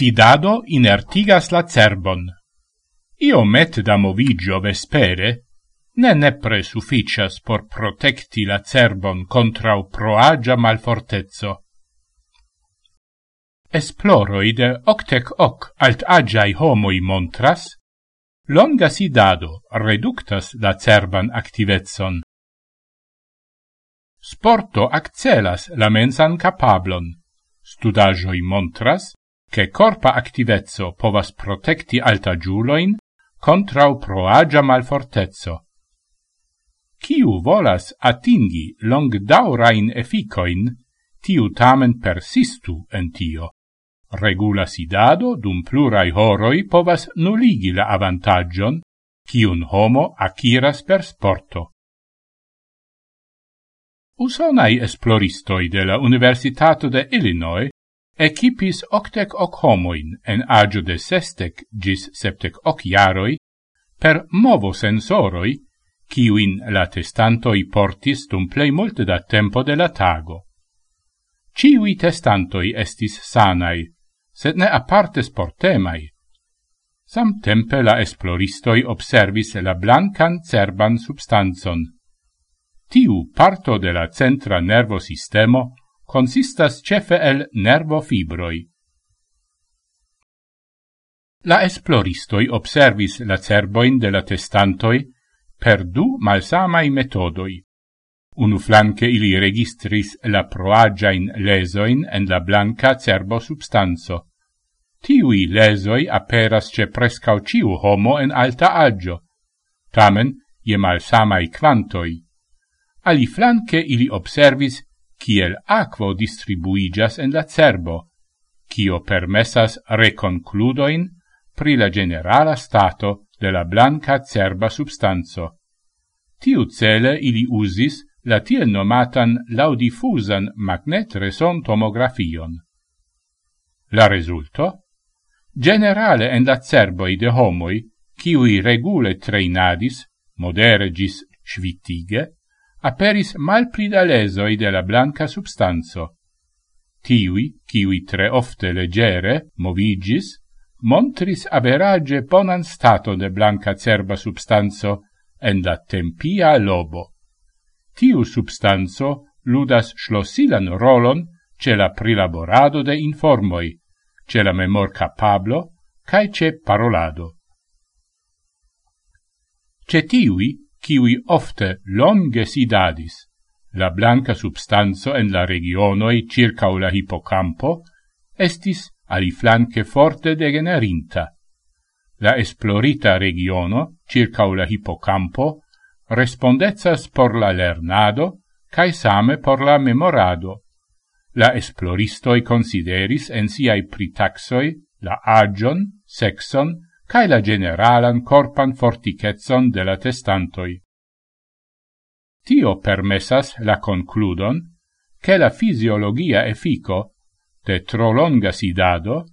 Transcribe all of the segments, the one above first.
Sidado inertigas la cerbon. Io met da movigio vespere, ne nepre sufficias por protecti la cerbon contra o proagia malfortezzo. Esploroi de octec hoc alt-agiai homoi montras, longa sidado reductas la cerban activetson. Sporto accelas la mensan capablon, studagioi montras, che corpa activezzo povas protecti alta giuloin contrau proagia malfortezzo. Ciu volas atingi long daurain efficoin, tiu tamen persistu en tio. Regula sidado dum plurai horoi povas nuligi la avantagion, ciun homo aciras per sporto. Usonai esploristoi de la Universitato de Illinois Equipis octec hoc homoin en agio de sestec gis septec hoc iaroi per movo sensoroi, ciuin la testantoi portis dum plei multe da tempo de la tago. Ciui testantoi estis sanai, sed ne aparte sportemai. Sam tempe la esploristoi observis la blancan cerban substanzon. Tiu parto de la centra nervo sistemo consistas cefe el nervo fibroi. La esploristoi observis la cerboin de la testantoi per du malsamai metodoi. Unu flanque ili registris la proagiain lesoin en la blanca cerbo substanzo. Tiui lesoi aperas ce prescau ciu homo en alta agio, tamen je malsamai quantoi. Ali flanque ili observis kiel aquo distribuigas en la cerbo, kio permessas reconcludoin pri la generala stato de la blanca cerba substanzo. Tiu cele ili usis la tiel nomatan laudifusan magnetreson tomografion. La resulto? Generale en la cerboi de homoi, kiui regule treinadis, modere gis svittige, aperis malplida lesoi de la blanca substanzo. Tiui, kiui tre ofte legere movigis, montris average bonan stato de blanca cerba substanzo en la tempia lobo. Tiu substanzo ludas schlosilan rolon ce la prilaborado de informoi, ce la memor capablo, cae ce parolado. Ce tiui kiwi ofte longe sidadis. La blanca substanzo en la regionoi circa la hippocampo estis aliflanque forte degenerinta. La esplorita regiono circa la hippocampo respondezas por la lernado cae same por la memorado. La esploristoi consideris en siai pritaxoi la agion, sexon, cae la generalan corpan fortichezzon de la testantoi. Tio permessas la concludon che la fisiologia effico de tro longa sidado,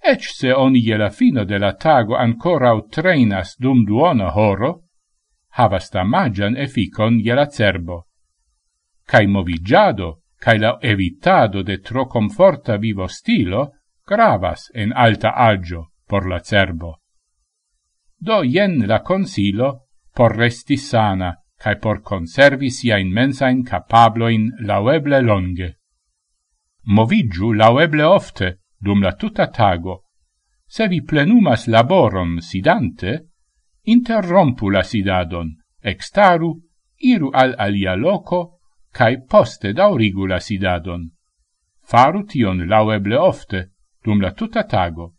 ec se oni je la fino de la tago ancora trainas dum duona horo, havas damagian efficon je la cerbo. Cai movigiado, cae la evitado de tro comforta vivo stilo gravas en alta agio por la cerbo. Do jen la consilo por resti sana cae por conservi sia in capabloin laueble longe. Movigiu laueble ofte dum la tuta tago. Se vi plenumas laboron sidante, interrompu la sidadon, extaru, iru al alia loco, cae poste daurigu la sidadon. Faru tion laueble ofte, dum la tuta tago.